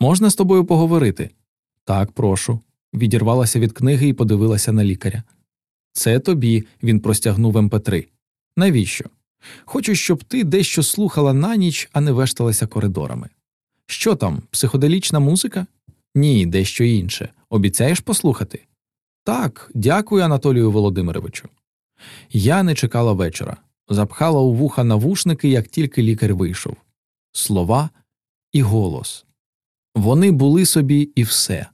Можна з тобою поговорити? Так, прошу. Відірвалася від книги і подивилася на лікаря. Це тобі, він простягнув МП3. Навіщо? Хочу, щоб ти дещо слухала на ніч, а не вешталася коридорами. Що там, психоделічна музика? Ні, дещо інше. Обіцяєш послухати? Так, дякую, Анатолію Володимировичу. Я не чекала вечора, запхала у вуха навушники, як тільки лікар вийшов. Слова і голос. Вони були собі і все.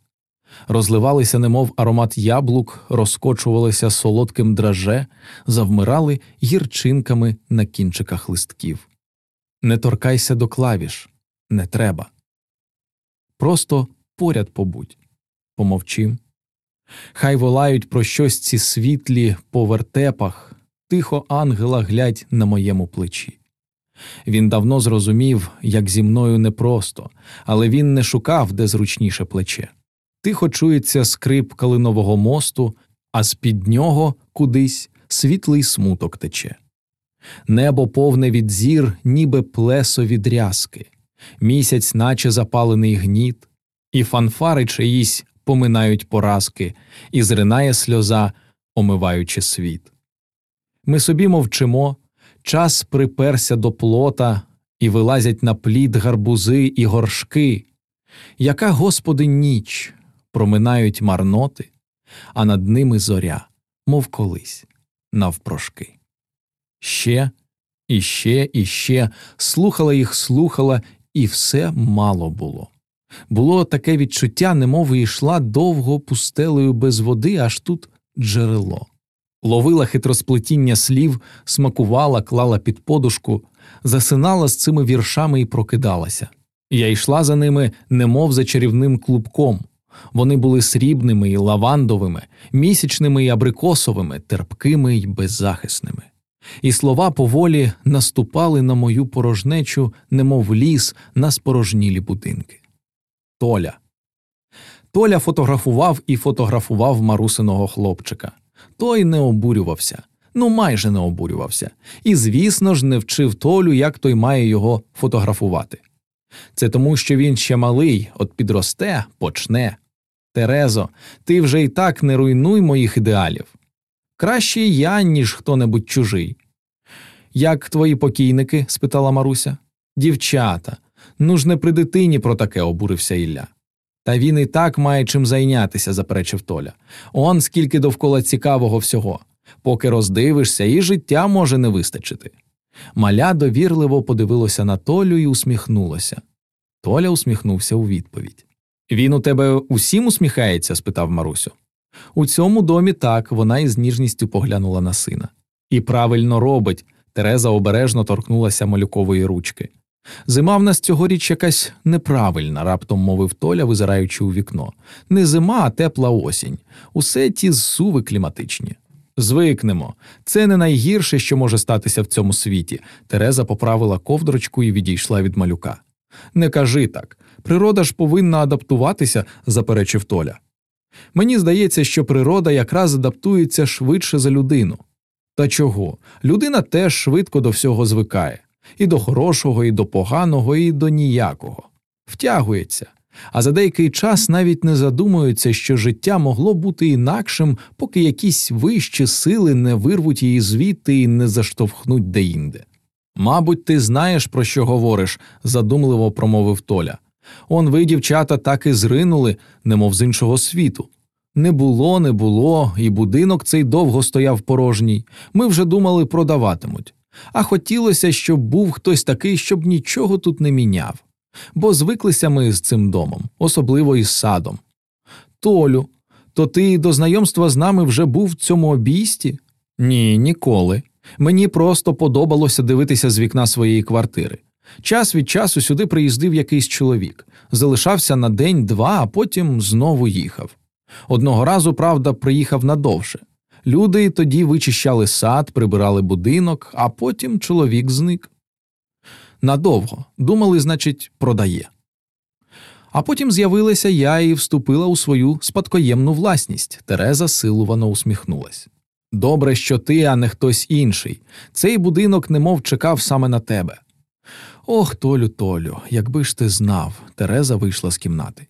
Розливалися, немов аромат яблук, розкочувалися солодким драже, завмирали гірчинками на кінчиках листків. Не торкайся до клавіш, не треба. Просто поряд побудь, помовчим. Хай волають про щось ці світлі по вертепах, тихо ангела глядь на моєму плечі. Він давно зрозумів, як зі мною непросто, але він не шукав, де зручніше плече. Тихо чується скрип калинового мосту, а з під нього кудись світлий смуток тече. Небо повне від зір, ніби плесо від рязки, місяць, наче запалений гніт, і фанфари чиїсь поминають поразки, і зринає сльоза, омиваючи світ. Ми собі мовчимо, час приперся до плота, і вилазять на плід гарбузи і горшки. Яка, Господи, ніч, проминають марноти, а над ними зоря, мов колись, навпрошки. Ще, і ще, і ще слухала їх, слухала, і все мало було. Було таке відчуття, немов йшла довго пустелею без води, аж тут джерело. Ловила хитросплетіння слів, смакувала, клала під подушку, засинала з цими віршами і прокидалася. Я йшла за ними, немов за чарівним клубком. Вони були срібними і лавандовими, місячними і абрикосовими, терпкими й беззахисними. І слова поволі наступали на мою порожнечу, немов ліс на спорожнілі будинки. Толя. Толя фотографував і фотографував марусиного хлопчика. Той не обурювався, ну майже не обурювався, і, звісно ж, не вчив Толю, як той має його фотографувати. Це тому, що він ще малий, от підросте, почне. Терезо, ти вже й так не руйнуй моїх ідеалів. Краще я, ніж хто небудь чужий. Як твої покійники? спитала Маруся. Дівчата, ну ж не при дитині про таке обурився Ілля. Та він і так має чим зайнятися, заперечив Толя. Он скільки довкола цікавого всього. Поки роздивишся, і життя може не вистачити. Маля довірливо подивилося на Толю і усміхнулося. Толя усміхнувся у відповідь. Він у тебе усім усміхається? спитав Марусю. У цьому домі так, вона із ніжністю поглянула на сина. І правильно робить. Тереза обережно торкнулася малюкової ручки. Зима в нас цьогоріч якась неправильна, раптом мовив Толя, визираючи у вікно. Не зима, а тепла осінь. Усе ті зсуви кліматичні. Звикнемо. Це не найгірше, що може статися в цьому світі. Тереза поправила ковдрочку і відійшла від малюка. Не кажи так. Природа ж повинна адаптуватися, заперечив Толя. Мені здається, що природа якраз адаптується швидше за людину. Та чого? Людина теж швидко до всього звикає і до хорошого, і до поганого, і до ніякого. Втягується, а за деякий час навіть не задумується, що життя могло бути інакшим, поки якісь вищі сили не вирвуть її звідти і не заштовхнуть деінде. Мабуть, ти знаєш, про що говориш, задумливо промовив Толя. Он ви, дівчата, так і зринули, немов з іншого світу. Не було, не було, і будинок цей довго стояв порожній. Ми вже думали, продаватимуть. А хотілося, щоб був хтось такий, щоб нічого тут не міняв. Бо звиклися ми з цим домом, особливо із садом. Толю, то ти до знайомства з нами вже був в цьому обійсті? Ні, ніколи. Мені просто подобалося дивитися з вікна своєї квартири. Час від часу сюди приїздив якийсь чоловік, залишався на день-два, а потім знову їхав. Одного разу, правда, приїхав надовше. Люди тоді вичищали сад, прибирали будинок, а потім чоловік зник. Надовго думали, значить, продає. А потім з'явилася я і вступила у свою спадкоємну власність. Тереза силувано усміхнулась. Добре, що ти, а не хтось інший. Цей будинок немов чекав саме на тебе. Ох, Толю, Толю, якби ж ти знав, Тереза вийшла з кімнати.